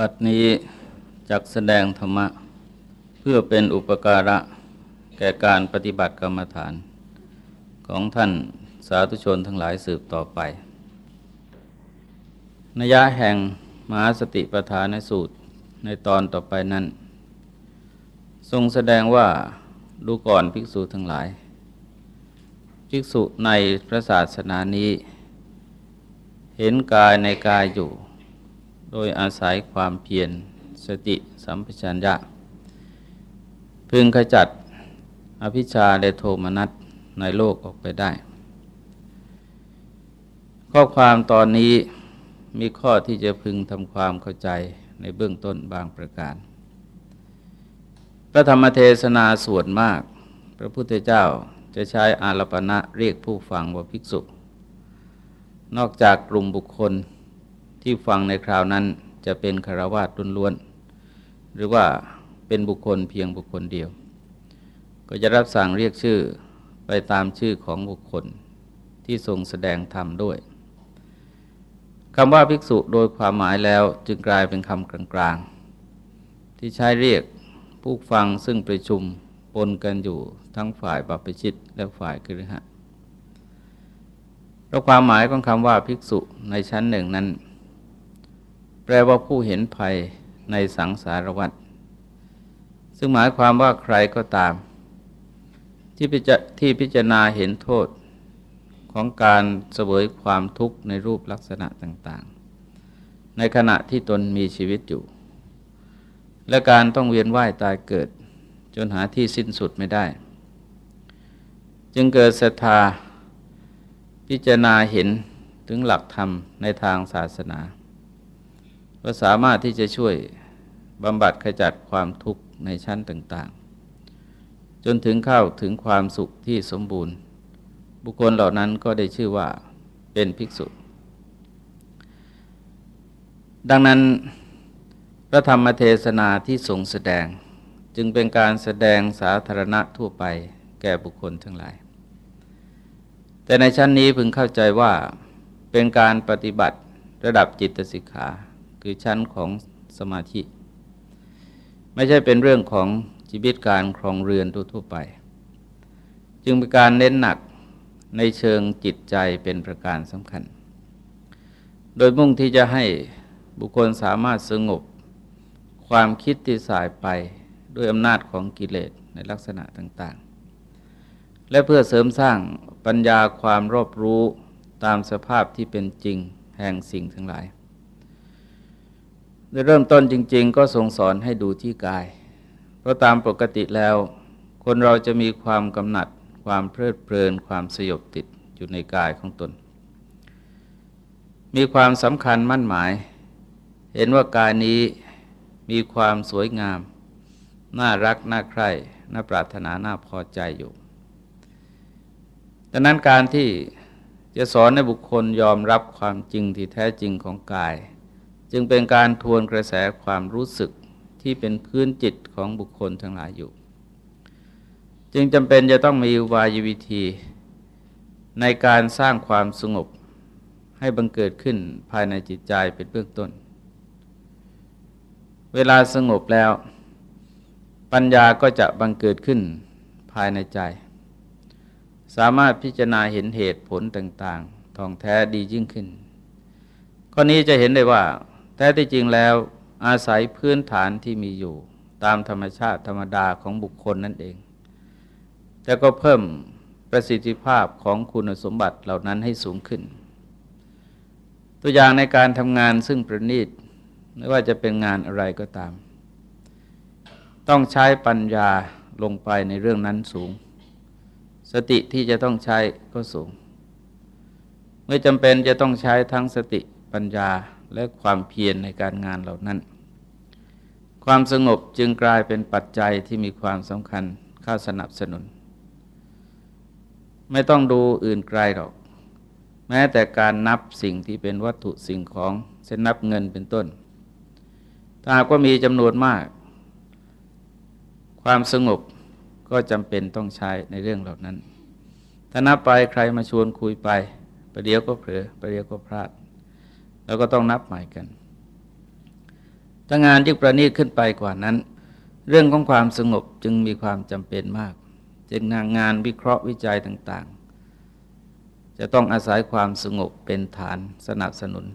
บัดนี้จักแสดงธรรมะ เพื่อเป็นอุปการะแก่การปฏิบัติกรรมฐาน ของท่านสาธุชนทั้งหลายสืบต่อไปนยะแห่งมหาสติปัฏฐานสูตรในตอนต่อไปนั้น ทรงแสดงว่าดูก่อนภิกษุทั้งหลาย ภิกษุในพระศาสนานี้ เห็นกายในกายอยู่ โดยอาศัยความเพียรสติสัมปชัญญะ พึงขจัดอภิชาและโทมนัสในโลกออกไปได้ ข้อความตอนนี้มีข้อที่จะพึงทำความเข้าใจในเบื้องต้นบางประการ พระธรรมเทศนาส่วนมาก พระพุทธเจ้าจะใช้อาลปณะเรียกผู้ฟังว่าภิกษุ นอกจากกลุ่มบุคคล ที่ฟังในคราวนั้นจะเป็นคารวาสล้วนๆหรือว่าเป็นบุคคลเพียงบุคคลเดียว ก็จะรับสั่งเรียกชื่อไปตามชื่อของบุคคลที่ทรงแสดงธรรมด้วยคำว่าภิกษุโดยความหมายแล้วจึงกลายเป็นคำกลางๆ ที่ใช้เรียกผู้ฟังซึ่งประชุมปนกันอยู่ทั้งฝ่ายบัพชิตและฝ่ายกฤหะแล้วความหมายของคำว่าภิกษุในชั้นหนึ่งนั้น แปลว่าผู้เห็นภัยในสังสารวัฏซึ่งหมายความว่าใครก็ตามที่พิจารณาเห็นโทษของการเสวยความทุกข์ในรูปลักษณะต่าง ๆ ในขณะที่ตนมีชีวิตอยู่ และการต้องเวียนว่ายตายเกิด จนหาที่สิ้นสุดไม่ได้ จึงเกิดศรัทธาพิจารณาเห็นถึงหลักธรรมในทางศาสนา ก็สามารถที่จะช่วยบำบัดขจัดความทุกข์ในชั้นต่าง ๆ จนถึงเข้าถึงความสุขที่สมบูรณ์ บุคคลเหล่านั้นก็ได้ชื่อว่าเป็นภิกษุ ดังนั้นพระธรรมเทศนาที่ทรงแสดงจึงเป็นการแสดงสาธารณะทั่วไปแก่บุคคลทั้งหลาย แต่ในชั้นนี้พึงเข้าใจว่าเป็นการปฏิบัติระดับจิตสิกขา คือชั้นของสมาธิ ไม่ใช่เป็นเรื่องของชีวิตการครองเรือนทั่วไป จึงเป็นการเน้นหนักในเชิงจิตใจเป็นประการสำคัญ โดยมุ่งที่จะให้บุคคลสามารถสงบความคิดที่สายไปด้วยอำนาจของกิเลสในลักษณะต่างๆ และเพื่อเสริมสร้างปัญญาความรอบรู้ตามสภาพที่เป็นจริงแห่งสิ่งทั้งหลาย โดยเริ่มต้นจริง ๆ ก็ทรงสอนให้ดูที่กาย เพราะตามปกติแล้ว คนเราจะมีความกำหนัด ความเพลิดเพลิน ความสยบติดอยู่ในกายของตน มีความสำคัญมั่นหมาย เห็นว่ากายนี้มีความสวยงาม น่ารัก น่าใคร่ น่าปรารถนา น่าพอใจอยู่ดังนั้นการที่จะสอนให้บุคคลยอมรับความจริงที่แท้จริงของกาย จึงเป็นการทวนกระแสความรู้สึกที่เป็นพื้นจิตของบุคคลทั้งหลายอยู่ จึงจำเป็นจะต้องมีวายวิธี ในการสร้างความสงบให้บังเกิดขึ้นภายในจิตใจเป็นเบื้องต้น เวลาสงบแล้ว ปัญญาก็จะบังเกิดขึ้นภายในใจ สามารถพิจารณาเห็นเหตุผลต่างๆท่องแท้ดียิ่งขึ้นข้อนี้จะเห็นได้ว่า แท้ที่จริงแล้วอาศัยพื้นฐานที่มีอยู่ ตามธรรมชาติธรรมดาของบุคคลนั่นเอง แต่ก็เพิ่มประสิทธิภาพของคุณสมบัติเหล่านั้นให้สูงขึ้น ตัวอย่างในการทำงานซึ่งประณีตไม่ว่าจะเป็นงานอะไรก็ตาม ต้องใช้ปัญญาลงไปในเรื่องนั้นสูง สติที่จะต้องใช้ก็สูง เมื่อจำเป็นจะต้องใช้ทั้งสติปัญญา และความเพียรในการงานเหล่านั้น ความสงบจึงกลายเป็นปัจจัยที่มีความสำคัญเข้าสนับสนุน ไม่ต้องดูอื่นไกลหรอก แม้แต่การนับสิ่งที่เป็นวัตถุสิ่งของเช่นนับเงินเป็นต้น ถ้าหากว่ามีจำนวนมาก ความสงบก็จำเป็นต้องใช้ในเรื่องเหล่านั้น ถ้านับไปใครมาชวนคุยไปประเดี๋ยวก็เผลอประเดี๋ยวก็พลาด แล้วก็ต้องนับใหม่กันถ้างานยิ่งประณีตขึ้นไปกว่านั้น เรื่องของความสงบจึงมีความจำเป็นมากเช่นงานงานวิเคราะห์วิจัยต่างๆ จะต้องอาศัยความสงบเป็นฐานสนับสนุน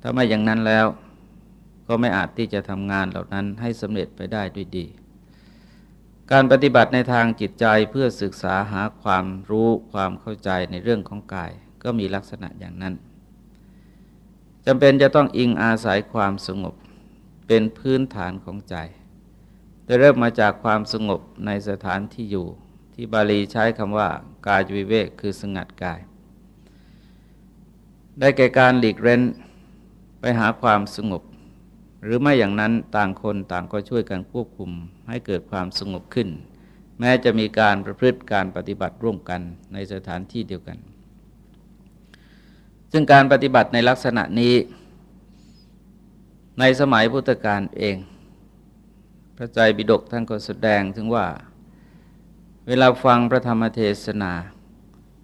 ถ้าไม่อย่างนั้นแล้วก็ไม่อาจที่จะทำงานเหล่านั้นให้สำเร็จไปได้ด้วยดี การปฏิบัติในทางจิตใจเพื่อศึกษาหาความรู้ความเข้าใจในเรื่องของกาย ก็มีลักษณะอย่างนั้น จำเป็นจะต้องอิงอาศัยความสงบเป็นพื้นฐานของใจจะเริ่มมาจากความสงบในสถานที่อยู่ ที่บาลีใช้คำว่า กายวิเวกคือสงัดกาย ได้แก่การหลีกเร้นไปหาความสงบ หรือไม่อย่างนั้นต่างคนต่างก็ช่วยกันควบคุมให้เกิดความสงบขึ้น แม้จะมีการประพฤติการปฏิบัติร่วมกันในสถานที่เดียวกัน ซึ่งการปฏิบัติในลักษณะนี้ ในสมัยพุทธกาลเอง พระใจบิดกท่านก็แสดงถึงว่า เวลาฟังพระธรรมเทศนา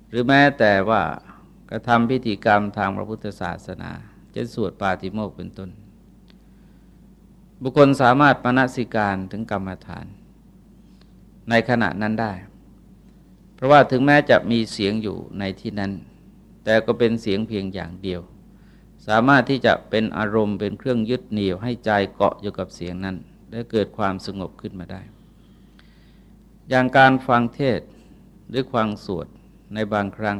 หรือแม้แต่ว่ากระทำพิธีกรรมทางพระพุทธศาสนาเช่นสวดปาติโมกเป็นต้น บุคคลสามารถมนสิการถึงกรรมฐาน ในขณะนั้นได้ เพราะว่าถึงแม้จะมีเสียงอยู่ในที่นั้น แต่ก็เป็นเสียงเพียงอย่างเดียว สามารถที่จะเป็นอารมณ์เป็นเครื่องยึดเหนี่ยวให้ใจเกาะอยู่กับเสียงนั้นและเกิดความสงบขึ้นมาได้ อย่างการฟังเทศหรือฟังสวดในบางครั้ง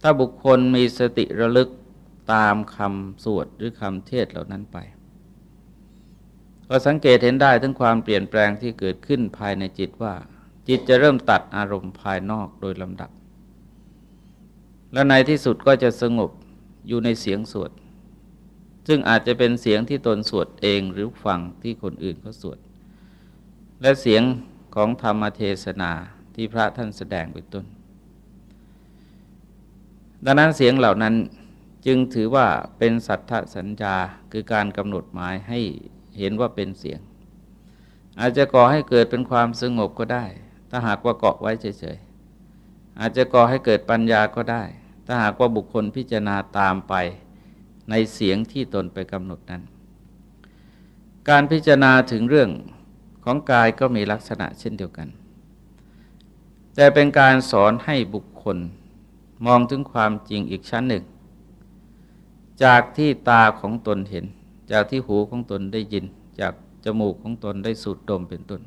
ถ้าบุคคลมีสติระลึกตามคำสวดหรือคำเทศเหล่านั้นไป ก็สังเกตเห็นได้ทั้งความเปลี่ยนแปลงที่เกิดขึ้นภายในจิตว่า จิตจะเริ่มตัดอารมณ์ภายนอกโดยลำดับ และในที่สุดก็จะสงบอยู่ในเสียงสวด ซึ่งอาจจะเป็นเสียงที่ตนสวดเองหรือฟังที่คนอื่นเขาสวด และเสียงของธรรมเทศนาที่พระท่านแสดงเป็นต้น ดังนั้นเสียงเหล่านั้นจึงถือว่าเป็นสัทธสัญญาคือการกำหนดหมายให้เห็นว่าเป็นเสียง อาจจะก่อให้เกิดเป็นความสงบก็ได้ ถ้าหากว่าเกาะไว้เฉยๆอาจจะก่อให้เกิดปัญญาก็ได้ ถ้าหากว่าบุคคลพิจารณาตามไปในเสียงที่ตนไปกำหนดนั้น การพิจารณาถึงเรื่องของกายก็มีลักษณะเช่นเดียวกัน แต่เป็นการสอนให้บุคคลมองถึงความจริงอีกชั้นหนึ่ง จากที่ตาของตนเห็น จากที่หูของตนได้ยิน จากจมูกของตนได้สูดดมเป็นต้น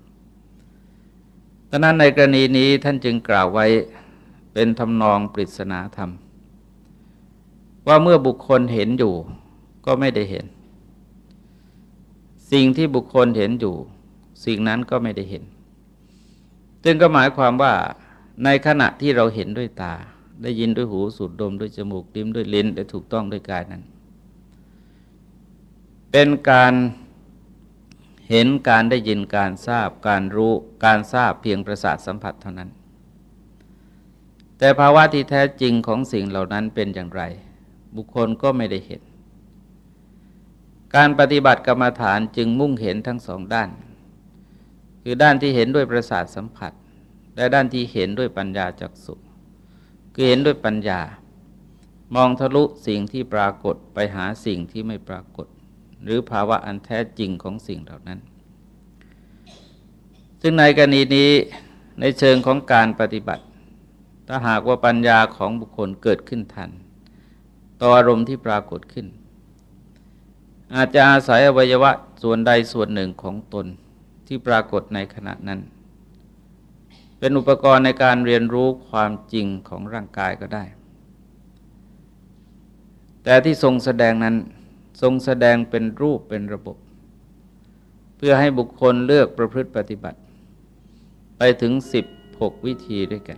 ดังนั้นในกรณีนี้ท่านจึงกล่าวไว้เป็นทำนองปริศนาธรรม ว่าเมื่อบุคคลเห็นอยู่ ก็ไม่ได้เห็น สิ่งที่บุคคลเห็นอยู่ สิ่งนั้นก็ไม่ได้เห็นจึงก็หมายความว่าในขณะที่เราเห็นด้วยตา ได้ยินด้วยหูสูดดมด้วยจมูกดิ้มด้วยลิ้นและถูกต้องด้วยกายนั้น เป็นการเห็นการได้ยินการทราบการรู้การทราบเพียงประสาทสัมผัสเท่านั้น แต่ภาวะที่แท้จริงของสิ่งเหล่านั้นเป็นอย่างไร บุคคลก็ไม่ได้เห็น การปฏิบัติกรรมฐานจึงมุ่งเห็นทั้งสองด้าน คือด้านที่เห็นด้วยประสาทสัมผัส และด้านที่เห็นด้วยปัญญาจักสุคือเห็นด้วยปัญญามองทะลุสิ่งที่ปรากฏไปหาสิ่งที่ไม่ปรากฏ หรือภาวะอันแท้จริงของสิ่งเหล่านั้น ซึ่งในกรณีนี้ในเชิงของการปฏิบัติ ถ้าหากว่าปัญญาของบุคคลเกิดขึ้นทัน ต่ออารมณ์ที่ปรากฏขึ้น อาจจะอาศัยอวัยวะส่วนใดส่วนหนึ่งของตนที่ปรากฏในขณะนั้น เป็นอุปกรณ์ในการเรียนรู้ความจริงของร่างกายก็ได้ แต่ที่ทรงแสดงนั้นทรงแสดงเป็นรูปเป็นระบบ เพื่อให้บุคคลเลือกประพฤติปฏิบัติ ไปถึง 16 วิธีด้วยกัน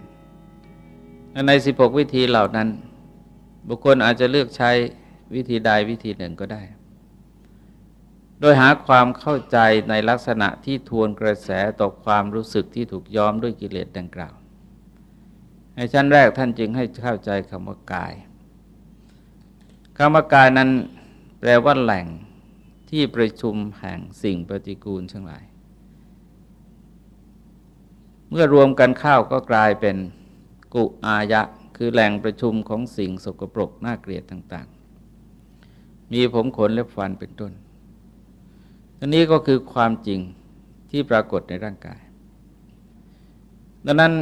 ใน 16 วิธีเหล่านั้น บุคคลอาจจะเลือกใช้วิธีใดวิธีหนึ่งก็ได้ โดยหาความเข้าใจในลักษณะที่ทวนกระแสต่อความรู้สึกที่ถูกย้อมด้วยกิเลสดังกล่าว ในชั้นแรกท่านจึงให้เข้าใจคำว่ากายคำว่ากายนั้นแปลว่าแหล่งที่ประชุมแห่งสิ่งปฏิกูลทั้งหลาย เมื่อรวมกันเข้าก็กลายเป็นกุอายะ คือแหล่งประชุมของสิ่งสกปรกน่าเกลียดต่าง ๆ มีผมขนและฟันเป็นต้นอันนี้ก็คือความจริงที่ปรากฏในร่างกาย ดังนั้น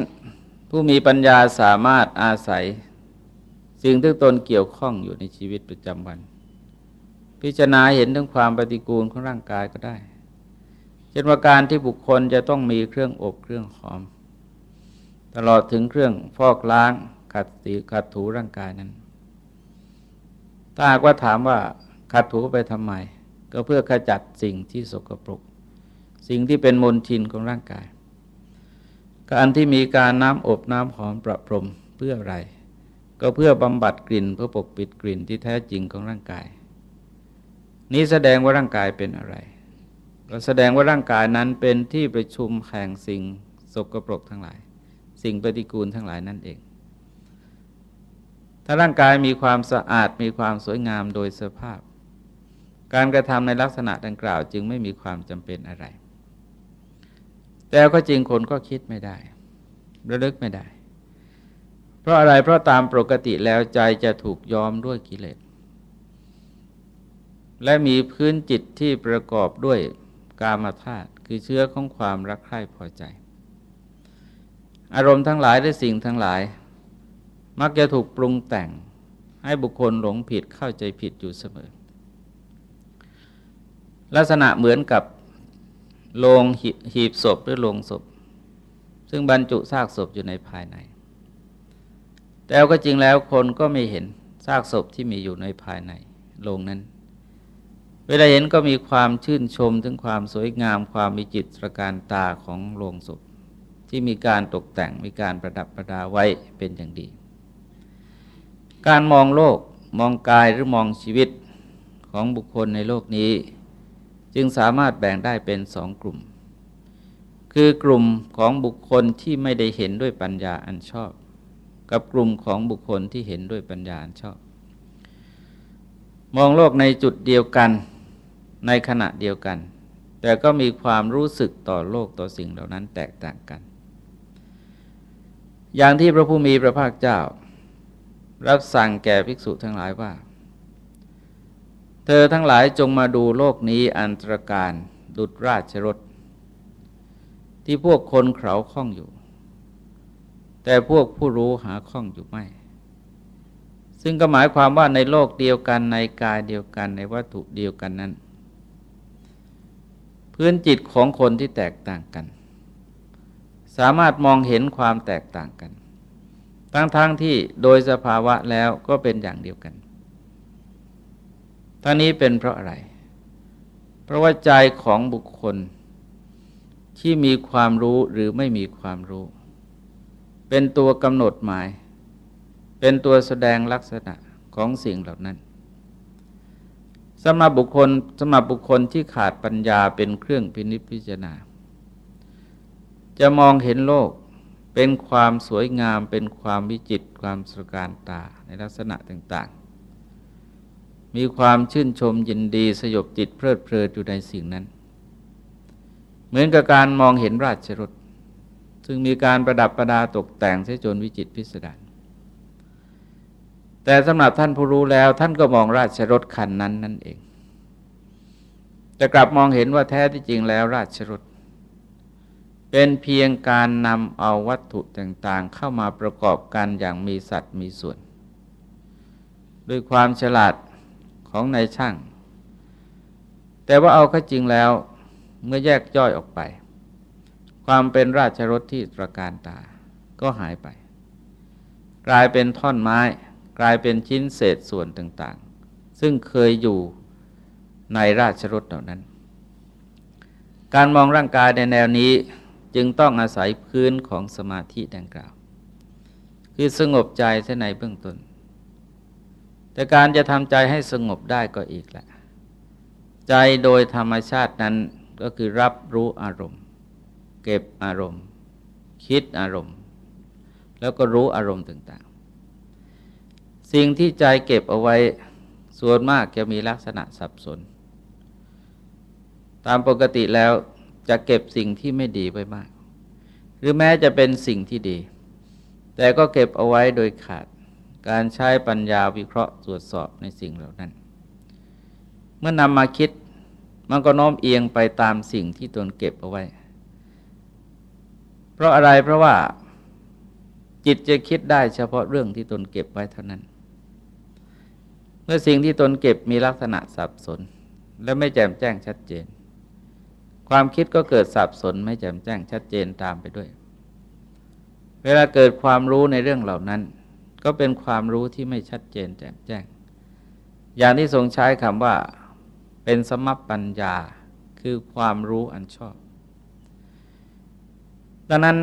ผู้มีปัญญาสามารถอาศัย สิ่งที่ตนเกี่ยวข้องอยู่ในชีวิตประจำวัน พิจารณาเห็นถึงความปฏิกูลของร่างกายก็ได้ เช่นว่าการที่บุคคลจะต้องมีเครื่องอบเครื่องหอม ตลอดถึงเครื่องฟอกล้าง ขัดสีขัดถูร่างกายนั้น ถ้าหากว่าถามว่าขัดถูไปทำไม ก็เพื่อขจัดสิ่งที่สกปรก สิ่งที่เป็นมลทินของร่างกาย การที่มีการน้ำอบน้ำหอมประพรมเพื่ออะไร ก็เพื่อบำบัดกลิ่นเพื่อปกปิดกลิ่นที่แท้จริงของร่างกาย นี้แสดงว่าร่างกายเป็นอะไร ก็แสดงว่าร่างกายนั้นเป็นที่ประชุมแห่งสิ่งสกปรกทั้งหลาย สิ่งปฏิกูลทั้งหลายนั่นเอง ถ้าร่างกายมีความสะอาดมีความสวยงามโดยสภาพ การกระทำในลักษณะดังกล่าวจึงไม่มีความจำเป็นอะไร แต่ก็จริงคนก็คิดไม่ได้ ระลึกไม่ได้ เพราะอะไรเพราะตามปกติแล้วใจจะถูกยอมด้วยกิเลสและมีพื้นจิตที่ประกอบด้วยกามธาตุคือเชื้อของความรักใคร่พอใจ อารมณ์ทั้งหลายและสิ่งทั้งหลาย มักจะถูกปรุงแต่งให้บุคคลหลงผิดเข้าใจผิดอยู่เสมอ ลักษณะเหมือนกับโลงหีบศพหรือโลงศพ ซึ่งบรรจุซากศพอยู่ในภายใน แต่ก็จริงแล้วคนก็ไม่เห็นซากศพที่มีอยู่ในภายในโลงนั้น เวลาเห็นก็มีความชื่นชมถึงความสวยงามความมีจิตรการตาของโลงศพ ที่มีการตกแต่งมีการประดับประดาไว้เป็นอย่างดี การมองโลกมองกายหรือมองชีวิตของบุคคลในโลกนี้ จึงสามารถแบ่งได้เป็นสองกลุ่ม คือกลุ่มของบุคคลที่ไม่ได้เห็นด้วยปัญญาอันชอบ กับกลุ่มของบุคคลที่เห็นด้วยปัญญาอันชอบ มองโลกในจุดเดียวกันในขณะเดียวกัน แต่ก็มีความรู้สึกต่อโลกต่อสิ่งเหล่านั้นแตกต่างกัน อย่างที่พระผู้มีพระภาคเจ้า รับสั่งแก่ภิกษุทั้งหลายว่า เธอทั้งหลายจงมาดูโลกนี้อันตรการดุดราชรถ ที่พวกคนเขาข้องอยู่ แต่พวกผู้รู้หาข้องอยู่ไม่ ซึ่งก็หมายความว่าในโลกเดียวกันในกายเดียวกันในวัตถุเดียวกันนั้น พื้นจิตของคนที่แตกต่างกัน สามารถมองเห็นความแตกต่างกัน ทั้งๆทที่โดยสภาวะแล้วก็เป็นอย่างเดียวกัน ทั้งนี้เป็นเพราะอะไร เพราะว่าใจของบุคคล ที่มีความรู้หรือไม่มีความรู้ เป็นตัวกำหนดหมาย เป็นตัวแสดงลักษณะของสิ่งเหล่านั้นสำหรับบุคคลสำหรับบุคคลที่ขาดปัญญาเป็นเครื่องพินิจพิจารณา จะมองเห็นโลก เป็นความสวยงามเป็นความวิจิตความสการตาในลักษณะต่างๆ มีความชื่นชมยินดีสยบจิตเพลิดเพลินอยู่ในสิ่งนั้น เหมือนกับการมองเห็นราชรถซึ่งมีการประดับประดาตกแต่งเสจนวิจิตพิสดารแต่สำหรับท่านผู้รู้แล้วท่านก็มองราชรถคันนั้นนั่นเอง แต่กลับมองเห็นว่าแท้ที่จริงแล้วราชรถ เป็นเพียงการนำเอาวัตถุต่างๆ เข้ามาประกอบกันอย่างมีสัตว์มีส่วน ด้วยความฉลาดของนายช่าง แต่ว่าเอาข้จริงแล้วเมื่อแยกย่อยออกไป ความเป็นราชรถที่ตระการตาก็หายไป กลายเป็นท่อนไม้ กลายเป็นชิ้นเศษส่วนต่างๆ ซึ่งเคยอยู่ในราชรถเหล่านั้น การมองร่างกายในแนวนี้ จึงต้องอาศัยพื้นของสมาธิดังกล่าว คือสงบใจเสในเบื้องต้น แต่การจะทำใจให้สงบได้ก็อีกแหละ ใจโดยธรรมชาตินั้นก็คือรับรู้อารมณ์ เก็บอารมณ์ คิดอารมณ์ แล้วก็รู้อารมณ์ต่างๆ สิ่งที่ใจเก็บเอาไว้ส่วนมากจะมีลักษณะสับสน ตามปกติแล้ว จะเก็บสิ่งที่ไม่ดีไว้มาก หรือแม้จะเป็นสิ่งที่ดี แต่ก็เก็บเอาไว้โดยขาดการใช้ปัญญาวิเคราะห์ตรวจสอบในสิ่งเหล่านั้น เมื่อนำมาคิดมันก็โน้มเอียงไปตามสิ่งที่ตนเก็บเอาไว้ เพราะอะไรเพราะว่าจิตจะคิดได้เฉพาะเรื่องที่ตนเก็บไว้เท่านั้น เมื่อสิ่งที่ตนเก็บมีลักษณะสับสน และไม่แจ่มแจ้งชัดเจน ความคิดก็เกิดสับสนไม่แจ่มแจ้งชัดเจนตามไปด้วย เวลาเกิดความรู้ในเรื่องเหล่านั้น ก็เป็นความรู้ที่ไม่ชัดเจนแจ่มแจ้ง อย่างที่ทรงใช้คำว่า เป็นสมัปปัญญาคือความรู้อันชอบ ดังนั้น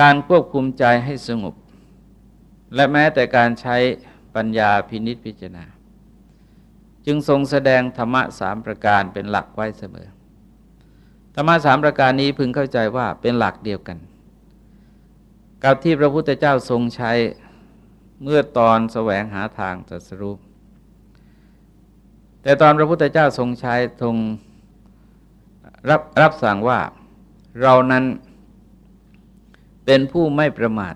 การควบคุมใจให้สงบ และแม้แต่การใช้ปัญญาพินิษพิจารณา จึงทรงแสดงธรรมะสามประการเป็นหลักไว้เสมอ ธรรมะสามประการนี้พึงเข้าใจว่าเป็นหลักเดียวกัน กับที่พระพุทธเจ้าทรงใช้เมื่อตอนแสวงหาทางตรัสรู้แต่ตอนพระพุทธเจ้าทรงใช้ทรงรับรับสั่งว่าเรานั้นเป็นผู้ไม่ประมาท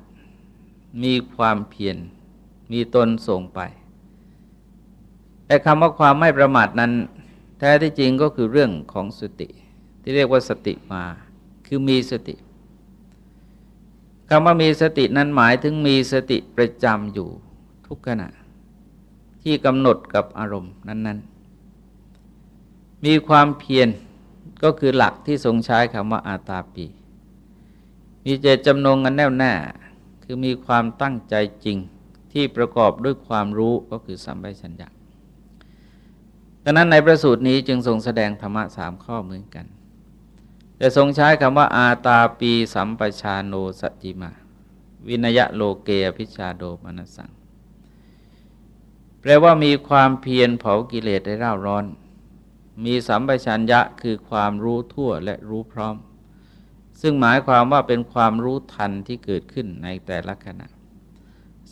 มีความเพียรมีตนส่งไป แต่คำว่าความไม่ประมาทนั้น แท้ที่จริงก็คือเรื่องของสติ ที่เรียกว่าสติมา คือมีสติคำว่ามีสตินั้นหมายถึงมีสติประจำอยู่ทุกขณะ ที่กำหนดกับอารมณ์นั้น ๆ มีความเพียรก็คือหลักที่ทรงใช้คำว่าอาตาปี มีเจตจำนงกันแน่วแน่ คือมีความตั้งใจจริงที่ประกอบด้วยความรู้ก็คือสัมปชัญญะดังนั้นในประสูตรนี้จึงทรงแสดงธรรมะสามข้อเหมือนกัน แต่ทรงใช้คำว่าอาตาปีสัมปชาโนสจิมา วินยะโลเกอพิชาโดมนสัง แปลว่ามีความเพียรเผากิเลสได้ร่าร้อน มีสัมปชัญญะคือความรู้ทั่วและรู้พร้อม ซึ่งหมายความว่าเป็นความรู้ทันที่เกิดขึ้นในแต่ละขณะ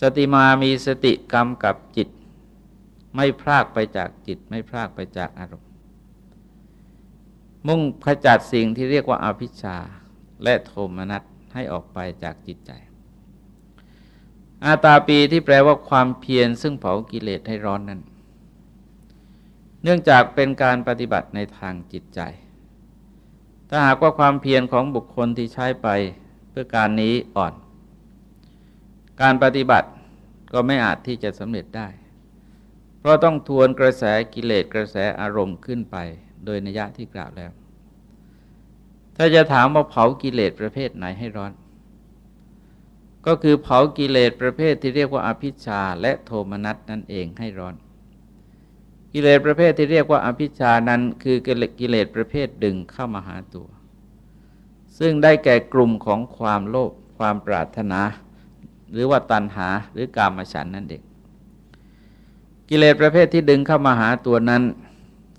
สติมามีสติกรรมกับจิต ไม่พลากไปจากจิตไม่พลากไปจากอารมณ์ มุ่งขจัดสิ่งที่เรียกว่าอาภิชาและโทมนัสให้ออกไปจากจิตใจ อาตาปีที่แปลว่าความเพียรซึ่งเผากิเลสให้ร้อนนั้น เนื่องจากเป็นการปฏิบัติในทางจิตใจ ถ้าหากว่าความเพียรของบุคคลที่ใช้ไปเพื่อการนี้อ่อน การปฏิบัติก็ไม่อาจที่จะสำเร็จได้ เพราะต้องทวนกระแสกิเลสกระแสอารมณ์ขึ้นไป โดยนิยะที่กล่าวแล้ว ถ้าจะถามว่าเผากิเลสประเภทไหนให้ร้อน ก็คือเผากิเลสประเภทที่เรียกว่าอภิชาและโทมนัสนั่นเองให้ร้อน กิเลสประเภทที่เรียกว่าอภิชานั้นคือกิเลสประเภทดึงเข้ามาหาตัว ซึ่งได้แก่กลุ่มของความโลภความปรารถนา หรือว่าตัณหาหรือกามฉันนั่นเองกิเลสประเภทที่ดึงเข้ามาหาตัวนั้น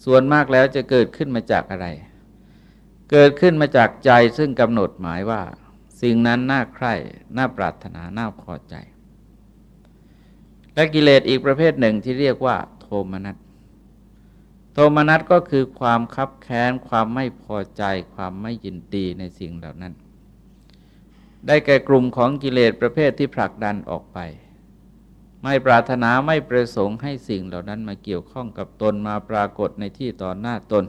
ส่วนมากแล้วจะเกิดขึ้นมาจากอะไร เกิดขึ้นมาจากใจซึ่งกำหนดหมายว่า สิ่งนั้นน่าใคร่น่าปรารถนาน่าพอใจ และกิเลสอีกประเภทหนึ่งที่เรียกว่า โทมนัสโทมนัสก็คือความคับแค้น ความไม่พอใจ ความไม่ยินดีในสิ่งเหล่านั้น ได้แก่กลุ่มของกิเลสประเภทที่ผลักดันออกไป ไม่ปรารถนาไม่ประสงค์ให้สิ่งเหล่านั้นมาเกี่ยวข้องกับตนมาปรากฏในที่ต่อหน้าตน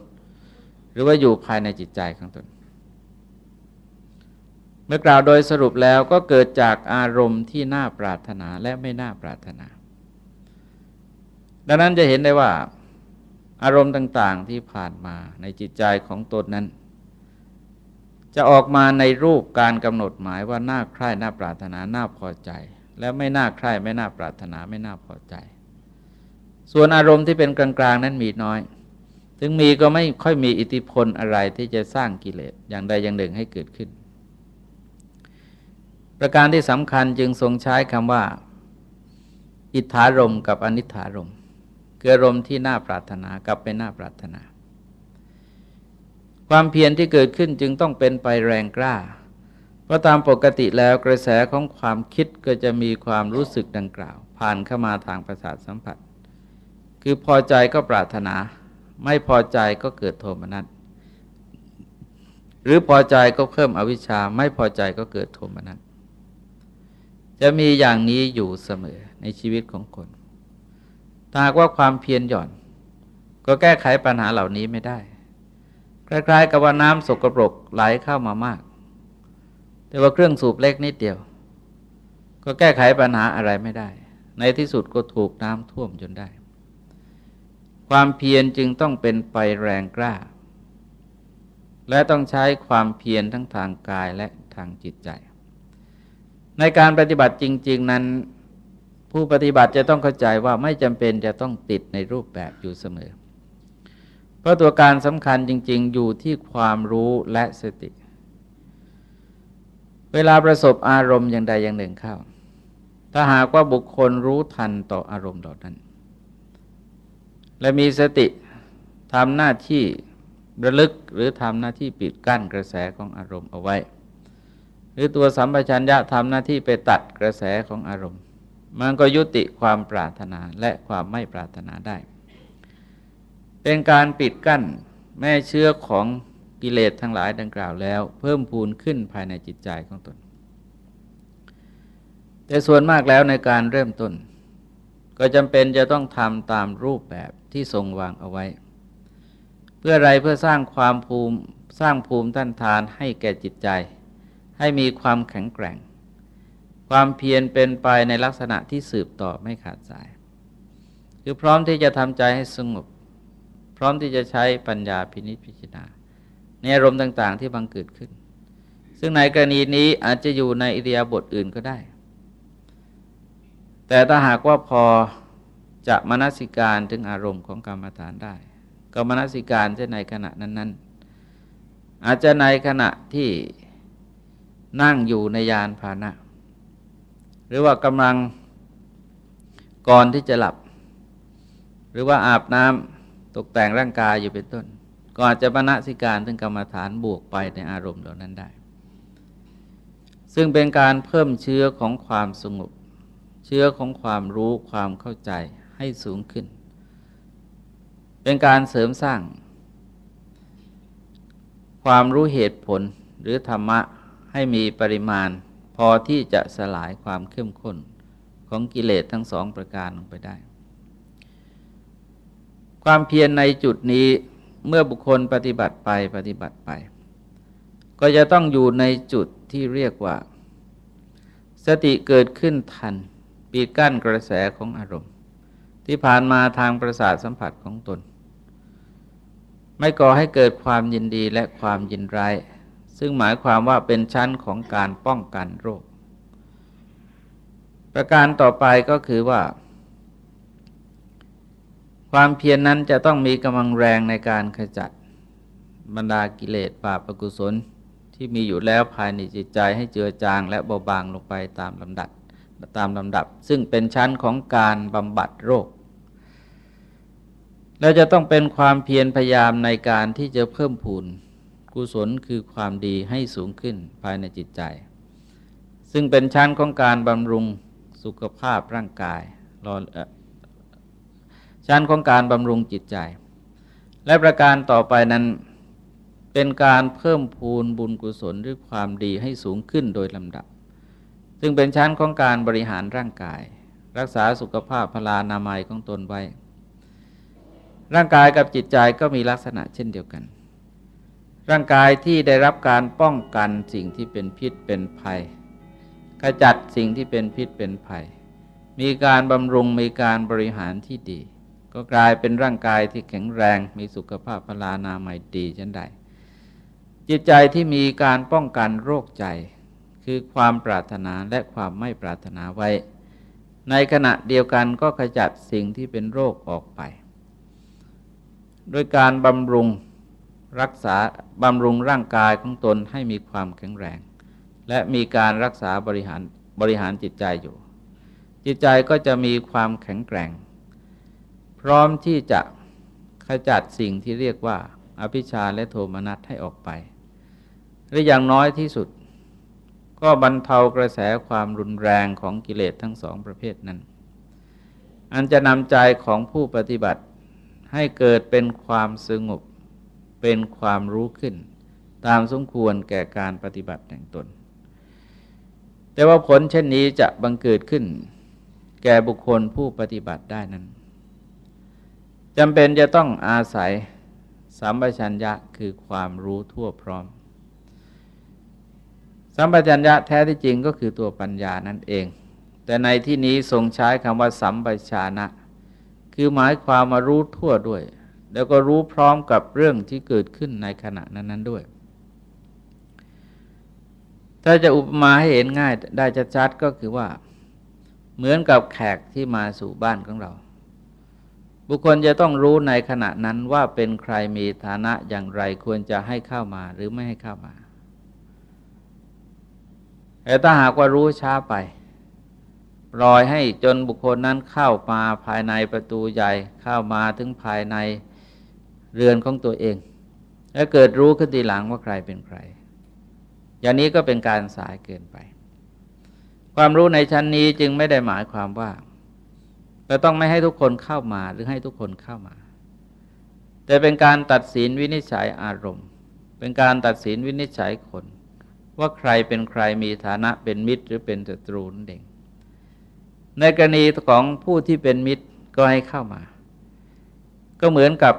หรือว่าอยู่ภายในจิตใจของตน เมื่อกล่าวโดยสรุปแล้วก็เกิดจากอารมณ์ที่น่าปรารถนาและไม่น่าปรารถนา ดังนั้นจะเห็นได้ว่า อารมณ์ต่างๆที่ผ่านมาในจิตใจของตนนั้น จะออกมาในรูปการกำหนดหมายว่าน่าใคร่น่าปรารถนาน่าพอใจ และไม่น่าใคร่ไม่น่าปรารถนาไม่น่าพอใจ ส่วนอารมณ์ที่เป็นกลางๆนั้นมีน้อย ถึงมีก็ไม่ค่อยมีอิทธิพลอะไรที่จะสร้างกิเลสอย่างใดอย่างหนึ่งให้เกิดขึ้น ประการที่สำคัญจึงทรงใช้คำว่า อิทธารมกับอนิธารมคืออารมณ์ที่น่าปรารถนากับไม่น่าปรารถนา ความเพียรที่เกิดขึ้นจึงต้องเป็นไปแรงกล้า เพราะตามปกติแล้วกระแสของความคิดก็จะมีความรู้สึกดังกล่าว ผ่านเข้ามาทางประสาทสัมผัส คือพอใจก็ปรารถนา ไม่พอใจก็เกิดโทมนัสหรือพอใจก็เพิ่มอวิชชา ไม่พอใจก็เกิดโทมนัสจะมีอย่างนี้อยู่เสมอในชีวิตของคนถ้าหากว่าความเพียรหย่อน ก็แก้ไขปัญหาเหล่านี้ไม่ได้ คล้ายๆ กับว่าน้ำสกปรกไหลเข้ามามาก แต่ว่าเครื่องสูบเล็กนิดเดียว ก็แก้ไขปัญหาอะไรไม่ได้ ในที่สุดก็ถูกน้ำท่วมจนได้ ความเพียรจึงต้องเป็นไปแรงกล้า และต้องใช้ความเพียรทั้งทางกายและทางจิตใจ ในการปฏิบัติจริง ๆนั้นผู้ปฏิบัติจะต้องเข้าใจว่าไม่จำเป็นจะต้องติดในรูปแบบอยู่เสมอ เพราะตัวการสำคัญจริง ๆ อยู่ที่ความรู้และสติ วลาประสบอารมณ์อย่างใดอย่างหนึ่งเข้า ถ้าหากว่าบุคคลรู้ทันต่ออารมณ์เหล่านั้น และมีสติทำหน้าที่ระลึกหรือทำหน้าที่ปิดกั้นกระแสของอารมณ์เอาไว้ หรือตัวสัมปชัญญะทำหน้าที่ไปตัดกระแสของอารมณ์ มันก็ยุติความปรารถนาและความไม่ปรารถนาได้ เป็นการปิดกั้นแม่เชื้อของ กิเลสทั้งหลายดังกล่าวแล้ว เพิ่มพูนขึ้นภายในจิตใจของตน แต่ส่วนมากแล้วในการเริ่มต้น ก็จำเป็นจะต้องทำตามรูปแบบที่ทรงวางเอาไว้ เพื่ออะไรเพื่อสร้างความภูมิสร้างภูมิต้านทานให้แก่จิตใจ ให้มีความแข็งแกร่ง ความเพียรเป็นไปในลักษณะที่สืบต่อไม่ขาดสาย คือพร้อมที่จะทำใจให้สงบ พร้อมที่จะใช้ปัญญาพินิจพิจารณา ในอารมณ์ต่าง ๆ ที่บังเกิดขึ้น ซึ่งในกรณีนี้อาจจะอยู่ในอิริยาบถอื่นก็ได้ แต่ถ้าหากว่าพอจะมนสิการถึงอารมณ์ของกรรมฐานได้ ก็มนสิการจะในขณะนั้น ๆ อาจจะในขณะที่นั่งอยู่ในยานพาหนะ หรือว่ากำลังก่อนที่จะหลับ หรือว่าอาบน้ำตกแต่งร่างกายอยู่เป็นต้น ก็อาจจะบรรณสิการถึงกรรมฐานบวกไปในอารมณ์เหล่านั้นได้ ซึ่งเป็นการเพิ่มเชื้อของความสงบ เชื้อของความรู้ความเข้าใจให้สูงขึ้น เป็นการเสริมสร้าง ความรู้เหตุผลหรือธรรมะให้มีปริมาณ พอที่จะสลายความเข้มข้นของกิเลสทั้งสองประการลงไปได้ ความเพียรในจุดนี้ เมื่อบุคคลปฏิบัติไปปฏิบัติไป ก็จะต้องอยู่ในจุดที่เรียกว่า สติเกิดขึ้นทันปีกั้นกระแสของอารมณ์ ที่ผ่านมาทางประสาทสัมผัสของตน ไม่ก่อให้เกิดความยินดีและความยินร้าย ซึ่งหมายความว่าเป็นชั้นของการป้องกันโรค ประการต่อไปก็คือว่า ความเพียรนนั้นจะต้องมีกำลังแรงในการขจัดบรรดากิเลสบาปอกุศลที่มีอยู่แล้วภายในจิตใจให้เจือจางและเบาบางลงไปตามลำดับตามลำดับ ซึ่งเป็นชั้นของการบำบัดโรค และจะต้องเป็นความเพียรพยายามในการที่จะเพิ่มพูนกุศลคือความดีให้สูงขึ้นภายในจิตใจ ซึ่งเป็นชั้นของการบำรุงสุขภาพร่างกายร ชั้นของการบำรุงจิตใจ และประการต่อไปนั้นเป็นการเพิ่มพูนบุญกุศลหรือความดีให้สูงขึ้นโดยลำดับ ซึ่งเป็นชั้นของการบริหารร่างกาย รักษาสุขภาพพลานามัยของตนไว้ ร่างกายกับจิตใจก็มีลักษณะเช่นเดียวกัน ร่างกายที่ได้รับการป้องกันสิ่งที่เป็นพิษเป็นภัยขจัดสิ่งที่เป็นพิษเป็นภัย มีการบำรุงมีการบริหารที่ดี ก็กลายเป็นร่างกายที่แข็งแรงมีสุขภาพพลานามัยดีเช่นใด จิตใจที่มีการป้องกันโรคใจ คือความปรารถนาและความไม่ปรารถนาไว้ ในขณะเดียวกันก็ขจัดสิ่งที่เป็นโรคออกไป โดยการบำรุงรักษาบำรุงร่างกายของตนให้มีความแข็งแรง และมีการรักษาบริหารบริหารจิตใจอยู่ จิตใจก็จะมีความแข็งแกร่ง พร้อมที่จะขจัดสิ่งที่เรียกว่า อภิชาและโทมนัสให้ออกไปหรืออย่างน้อยที่สุด ก็บรรเทากระแสความรุนแรงของกิเลสทั้งสองประเภทนั้น อันจะนำใจของผู้ปฏิบัติให้เกิดเป็นความสงบเป็นความรู้ขึ้น ตามสมควรแก่การปฏิบัติแต่งตน แต่ว่าผลเช่นนี้จะบังเกิดขึ้น แก่บุคคลผู้ปฏิบัติได้นั้น จำเป็นจะต้องอาศัยสัมปชัญญะคือความรู้ทั่วพร้อม สัมปชัญญะแท้ที่จริงก็คือตัวปัญญานั่นเอง แต่ในที่นี้ทรงใช้คำว่าสัมปชานะ คือหมายความมารู้ทั่วด้วย แล้วก็รู้พร้อมกับเรื่องที่เกิดขึ้นในขณะนั้น ๆด้วย ถ้าจะอุปมาให้เห็นง่ายได้ชัดๆก็คือว่า เหมือนกับแขกที่มาสู่บ้านของเรา บุคคลจะต้องรู้ในขณะนั้นว่าเป็นใครมีฐานะอย่างไรควรจะให้เข้ามาหรือไม่ให้เข้ามาแต่ถ้าหากว่ารู้ช้าไปปล่อยให้จนบุคคลนั้นเข้ามาภายในประตูใหญ่เข้ามาถึงภายในเรือนของตัวเอง แล้วเกิดรู้ขึ้นทีหลังว่าใครเป็นใคร อย่างนี้ก็เป็นการสายเกินไป ความรู้ในชั้นนี้จึงไม่ได้หมายความว่า เราต้องไม่ให้ทุกคนเข้ามาหรือให้ทุกคนเข้ามา แต่เป็นการตัดสินวินิจฉัยอารมณ์ เป็นการตัดสินวินิจฉัยคน ว่าใครเป็นใครมีฐานะเป็นมิตรหรือเป็นศัตรูนั่นเองในกรณีของผู้ที่เป็นมิตรก็ให้เข้ามา ก็เหมือนกับ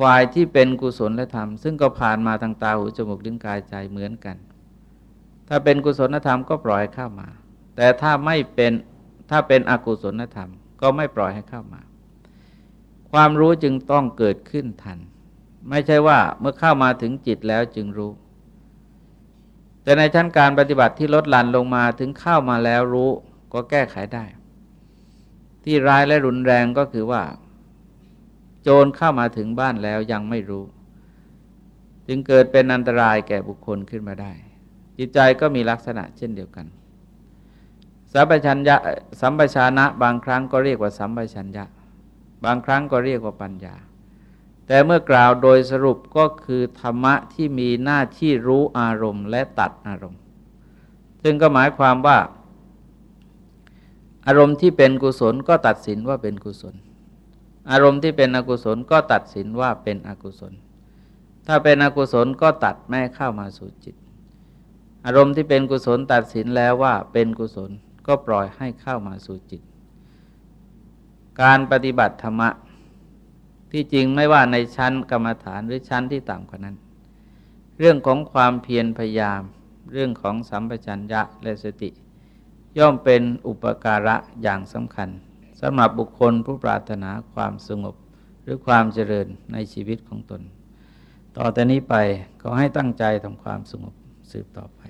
ฝ่ายที่เป็นกุศลและธรรม ซึ่งก็ผ่านมาทางตาหูจมูกลิ้นกายใจเหมือนกัน ถ้าเป็นกุศลธรรมก็ปล่อยเข้ามา แต่ถ้าไม่เป็นถ้าเป็นอกุศลธรรม ก็ไม่ปล่อยให้เข้ามา ความรู้จึงต้องเกิดขึ้นทัน ไม่ใช่ว่าเมื่อเข้ามาถึงจิตแล้วจึงรู้ แต่ในชั้นการปฏิบัติที่ลดหลั่นลงมาถึงเข้ามาแล้วรู้ก็แก้ไขได้ ที่ร้ายและรุนแรงก็คือว่า โจรเข้ามาถึงบ้านแล้วยังไม่รู้ จึงเกิดเป็นอันตรายแก่บุคคลขึ้นมาได้ จิตใจก็มีลักษณะเช่นเดียวกัน สัมปชัญญะสัมปชานะ บางครั้งก็เรียกว่าสัมปชัญญะ บางครั้งก็เรียกว่าปัญญา แต่เมื่อกล่าวโดยสรุปก็คือธรรมะที่มีหน้าที่รู้อารมณ์ และตัดอารมณ์ ซึ่งก็หมายความว่า อารมณ์ที่เป็นกุศลก็ตัดสินว่าเป็นกุศล อารมณ์ที่เป็นอกุศลก็ตัดสินว่าเป็นอกุศล ถ้าเป็นอกุศลก็ตัดแม่เข้ามาสู่จิต อารมณ์ที่เป็นกุศลตัดสินแล้วว่าเป็นกุศล ก็ปล่อยให้เข้ามาสู่จิต การปฏิบัติธรรมะที่จริงไม่ว่าในชั้นกรรมฐานหรือชั้นที่ต่ำกว่านั้น เรื่องของความเพียรพยายาม เรื่องของสัมปชัญญะและสติ ย่อมเป็นอุปการะอย่างสำคัญสำหรับบุคคลผู้ปรารถนาความสงบหรือความเจริญในชีวิตของตน ต่อแต่นี้ไปก็ให้ตั้งใจทำความสงบสืบต่อไป